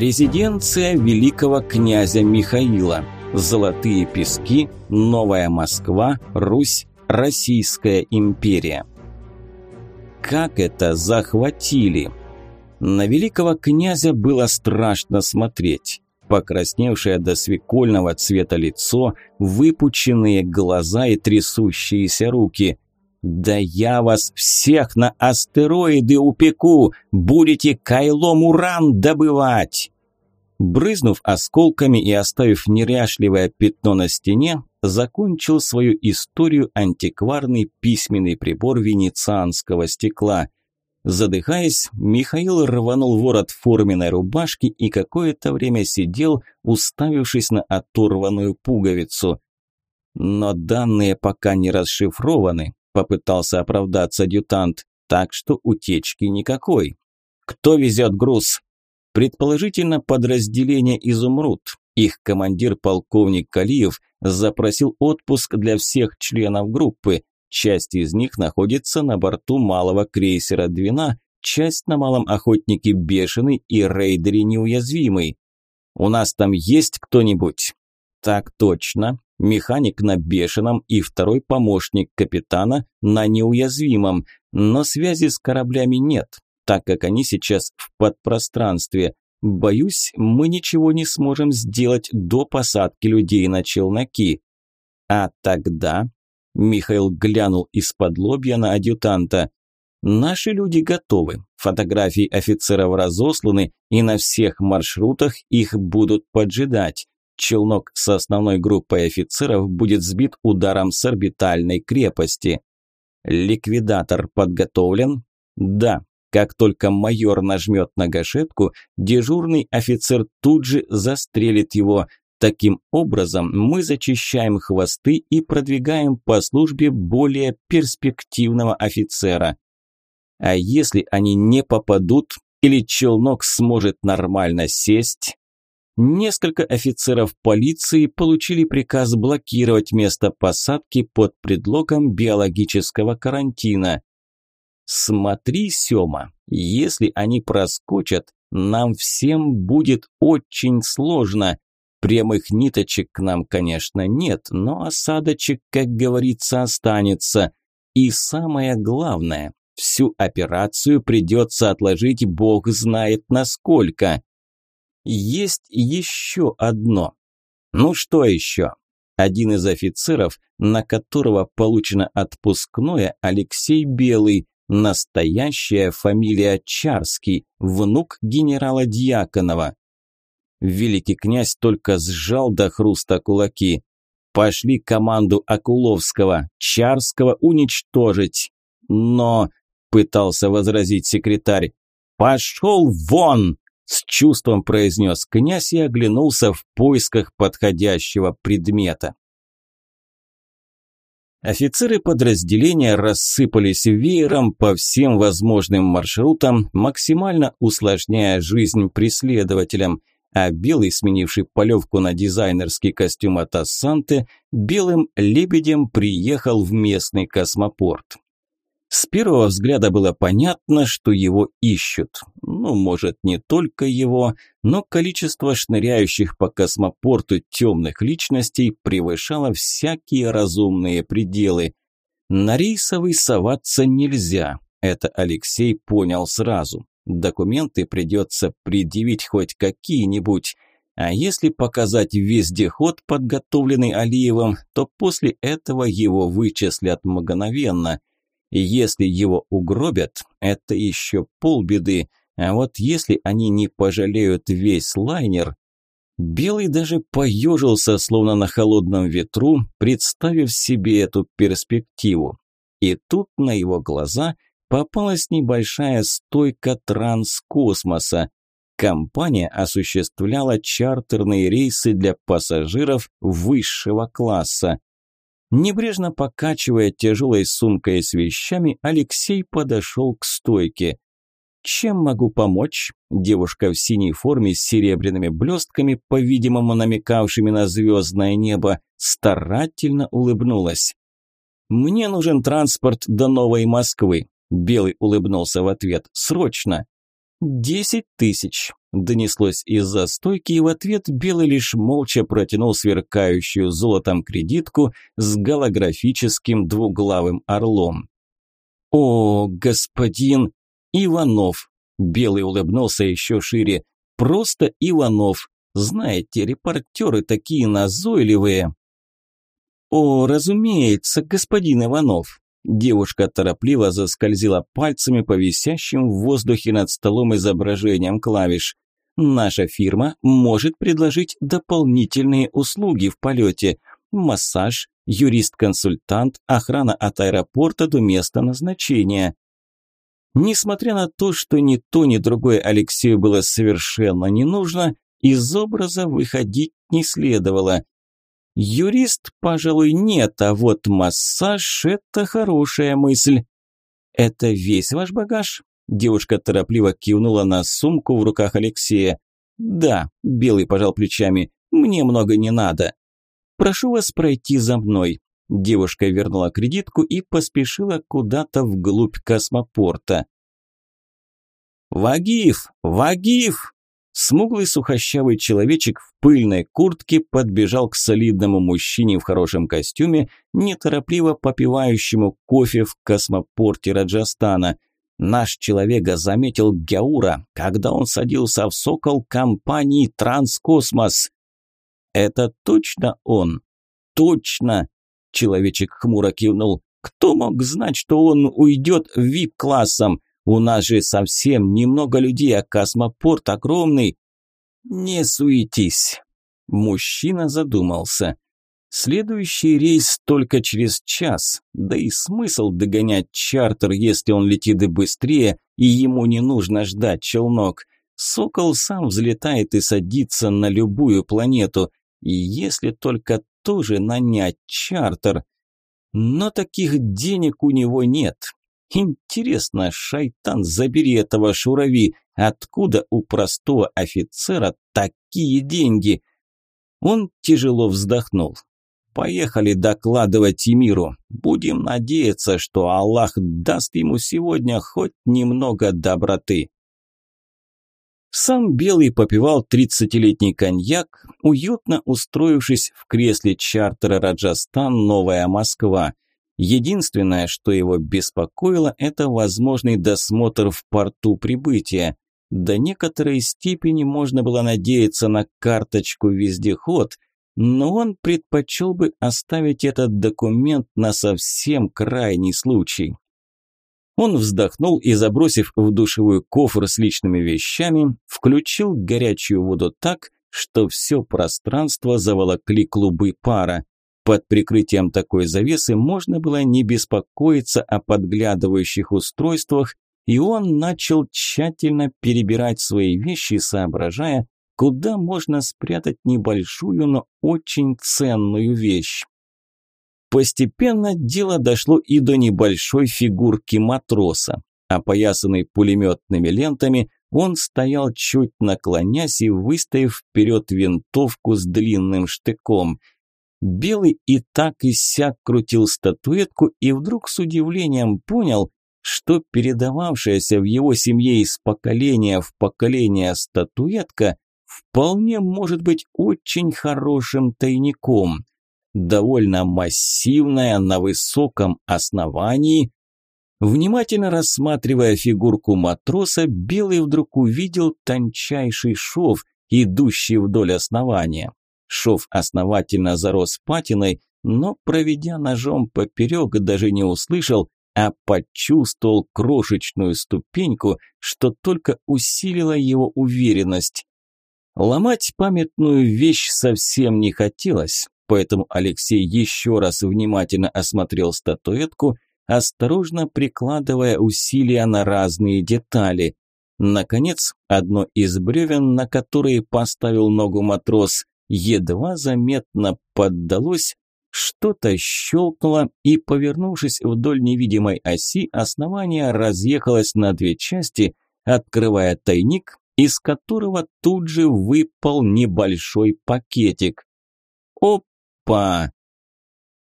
Резиденция великого князя Михаила. Золотые пески, Новая Москва, Русь, Российская империя. Как это захватили? На великого князя было страшно смотреть. Покрасневшее до свекольного цвета лицо, выпученные глаза и трясущиеся руки. «Да я вас всех на астероиды упеку! Будете кайлом уран добывать!» Брызнув осколками и оставив неряшливое пятно на стене, закончил свою историю антикварный письменный прибор венецианского стекла. Задыхаясь, Михаил рванул ворот форменной рубашки и какое-то время сидел, уставившись на оторванную пуговицу. Но данные пока не расшифрованы, попытался оправдаться адъютант, так что утечки никакой. Кто везет груз? Предположительно, подразделение «Изумруд». Их командир полковник Калиев запросил отпуск для всех членов группы. Часть из них находится на борту малого крейсера «Двина», часть на малом охотнике «Бешеный» и рейдере «Неуязвимый». «У нас там есть кто-нибудь?» «Так точно. Механик на «Бешеном» и второй помощник капитана на «Неуязвимом», но связи с кораблями нет так как они сейчас в подпространстве. Боюсь, мы ничего не сможем сделать до посадки людей на челноки. А тогда... Михаил глянул из-под лобья на адъютанта. Наши люди готовы. Фотографии офицеров разосланы, и на всех маршрутах их будут поджидать. Челнок с основной группой офицеров будет сбит ударом с орбитальной крепости. Ликвидатор подготовлен? Да. Как только майор нажмет на гашетку, дежурный офицер тут же застрелит его. Таким образом, мы зачищаем хвосты и продвигаем по службе более перспективного офицера. А если они не попадут или челнок сможет нормально сесть? Несколько офицеров полиции получили приказ блокировать место посадки под предлогом биологического карантина. Смотри, Сёма, если они проскочат, нам всем будет очень сложно. Прямых ниточек к нам, конечно, нет, но осадочек, как говорится, останется. И самое главное, всю операцию придется отложить бог знает насколько. Есть еще одно. Ну что еще? Один из офицеров, на которого получено отпускное, Алексей Белый, Настоящая фамилия Чарский, внук генерала Дьяконова. Великий князь только сжал до хруста кулаки. Пошли команду Акуловского, Чарского уничтожить. Но, пытался возразить секретарь, пошел вон! С чувством произнес князь и оглянулся в поисках подходящего предмета. Офицеры подразделения рассыпались веером по всем возможным маршрутам, максимально усложняя жизнь преследователям, а белый, сменивший полевку на дизайнерский костюм от Ассанте, белым лебедем приехал в местный космопорт. С первого взгляда было понятно, что его ищут. Ну, может, не только его, но количество шныряющих по космопорту темных личностей превышало всякие разумные пределы. На рейсовый соваться нельзя, это Алексей понял сразу. Документы придется предъявить хоть какие-нибудь. А если показать вездеход, подготовленный Алиевым, то после этого его вычислят мгновенно – и если его угробят, это еще полбеды. А вот если они не пожалеют весь лайнер... Белый даже поежился, словно на холодном ветру, представив себе эту перспективу. И тут на его глаза попалась небольшая стойка транскосмоса. Компания осуществляла чартерные рейсы для пассажиров высшего класса. Небрежно покачивая тяжелой сумкой с вещами, Алексей подошел к стойке. «Чем могу помочь?» Девушка в синей форме с серебряными блестками, по-видимому намекавшими на звездное небо, старательно улыбнулась. «Мне нужен транспорт до Новой Москвы», – Белый улыбнулся в ответ. «Срочно!» «Десять тысяч», донеслось из-за стойки, и в ответ Белый лишь молча протянул сверкающую золотом кредитку с голографическим двуглавым орлом. «О, господин Иванов!» Белый улыбнулся еще шире. «Просто Иванов! Знаете, репортеры такие назойливые!» «О, разумеется, господин Иванов!» Девушка торопливо заскользила пальцами по висящим в воздухе над столом изображением клавиш. Наша фирма может предложить дополнительные услуги в полете. Массаж, юрист-консультант, охрана от аэропорта до места назначения. Несмотря на то, что ни то, ни другое Алексею было совершенно не нужно, из образа выходить не следовало. Юрист, пожалуй, нет, а вот массаж – это хорошая мысль. Это весь ваш багаж? Девушка торопливо кивнула на сумку в руках Алексея. «Да», – Белый пожал плечами, – «мне много не надо». «Прошу вас пройти за мной». Девушка вернула кредитку и поспешила куда-то вглубь космопорта. «Вагиев! Вагиев!» Смуглый сухощавый человечек в пыльной куртке подбежал к солидному мужчине в хорошем костюме, неторопливо попивающему кофе в космопорте Раджастана – Наш человек заметил Гяура, когда он садился в «Сокол» компании «Транскосмос». «Это точно он?» «Точно!» – человечек хмуро кивнул. «Кто мог знать, что он уйдет вип-классом? У нас же совсем немного людей, а космопорт огромный». «Не суетись!» Мужчина задумался. Следующий рейс только через час, да и смысл догонять чартер, если он летит и быстрее, и ему не нужно ждать челнок. Сокол сам взлетает и садится на любую планету, и если только тоже нанять чартер. Но таких денег у него нет. Интересно, шайтан, забери этого шурави, откуда у простого офицера такие деньги? Он тяжело вздохнул. Поехали докладывать Тимиру. Будем надеяться, что Аллах даст ему сегодня хоть немного доброты. Сам Белый попивал тридцатилетний коньяк, уютно устроившись в кресле чартера Раджастан «Новая Москва». Единственное, что его беспокоило, это возможный досмотр в порту прибытия. До некоторой степени можно было надеяться на карточку «Вездеход», но он предпочел бы оставить этот документ на совсем крайний случай. Он вздохнул и, забросив в душевую кофр с личными вещами, включил горячую воду так, что все пространство заволокли клубы пара. Под прикрытием такой завесы можно было не беспокоиться о подглядывающих устройствах, и он начал тщательно перебирать свои вещи, соображая, куда можно спрятать небольшую, но очень ценную вещь. Постепенно дело дошло и до небольшой фигурки матроса. Опоясанный пулеметными лентами, он стоял чуть наклонясь и выставив вперед винтовку с длинным штыком. Белый и так и сяк крутил статуэтку и вдруг с удивлением понял, что передававшаяся в его семье из поколения в поколение статуэтка вполне может быть очень хорошим тайником. Довольно массивная, на высоком основании. Внимательно рассматривая фигурку матроса, Белый вдруг увидел тончайший шов, идущий вдоль основания. Шов основательно зарос патиной, но, проведя ножом поперек, даже не услышал, а почувствовал крошечную ступеньку, что только усилило его уверенность. Ломать памятную вещь совсем не хотелось, поэтому Алексей еще раз внимательно осмотрел статуэтку, осторожно прикладывая усилия на разные детали. Наконец, одно из бревен, на которые поставил ногу матрос, едва заметно поддалось, что-то щелкнуло и, повернувшись вдоль невидимой оси, основание разъехалось на две части, открывая тайник, из которого тут же выпал небольшой пакетик. Опа!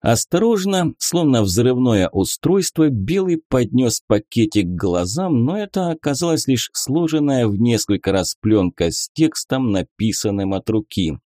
Осторожно, словно взрывное устройство, Белый поднес пакетик к глазам, но это оказалась лишь сложенная в несколько раз пленка с текстом, написанным от руки.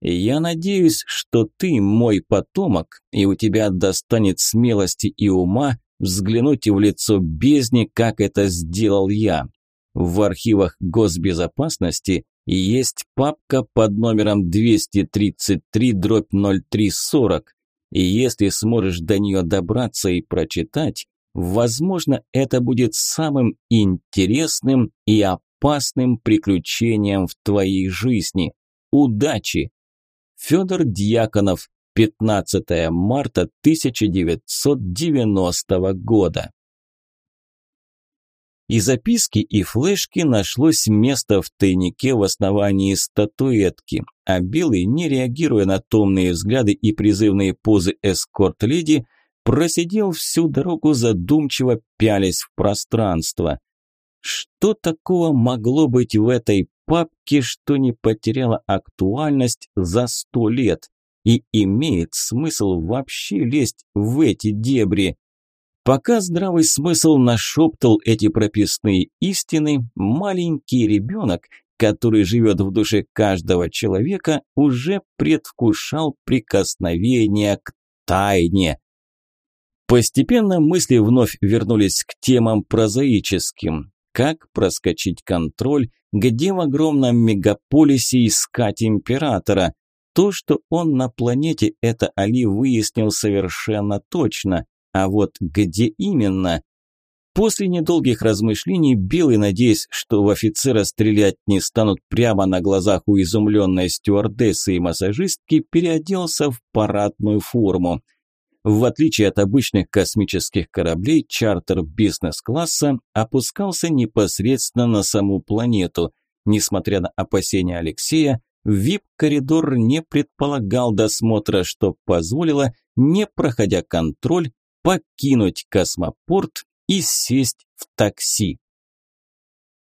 «Я надеюсь, что ты мой потомок, и у тебя достанет смелости и ума взглянуть в лицо бездни, как это сделал я. В архивах госбезопасности есть папка под номером 233-0340, и если сможешь до нее добраться и прочитать, возможно, это будет самым интересным и опасным приключением в твоей жизни. Удачи! Федор Дьяконов, 15 марта 1990 года. И записки, и флешки нашлось место в тайнике в основании статуэтки, а Белый, не реагируя на томные взгляды и призывные позы эскорт-леди, просидел всю дорогу задумчиво пялясь в пространство. Что такого могло быть в этой папке, что не потеряло актуальность за сто лет? И имеет смысл вообще лезть в эти дебри? Пока здравый смысл нашептал эти прописные истины, маленький ребенок, который живет в душе каждого человека, уже предвкушал прикосновение к тайне. Постепенно мысли вновь вернулись к темам прозаическим. Как проскочить контроль, где в огромном мегаполисе искать императора? То, что он на планете, это Али выяснил совершенно точно. А вот где именно? После недолгих размышлений Белый, надеясь, что в офицера стрелять не станут прямо на глазах у изумленной стюардессы и массажистки, переоделся в парадную форму. В отличие от обычных космических кораблей, чартер бизнес-класса опускался непосредственно на саму планету. Несмотря на опасения Алексея, VIP-коридор не предполагал досмотра, что позволило, не проходя контроль, покинуть космопорт и сесть в такси.